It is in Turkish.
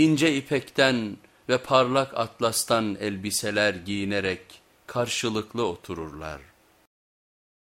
ince ipekten ve parlak atlastan elbiseler giyinerek karşılıklı otururlar.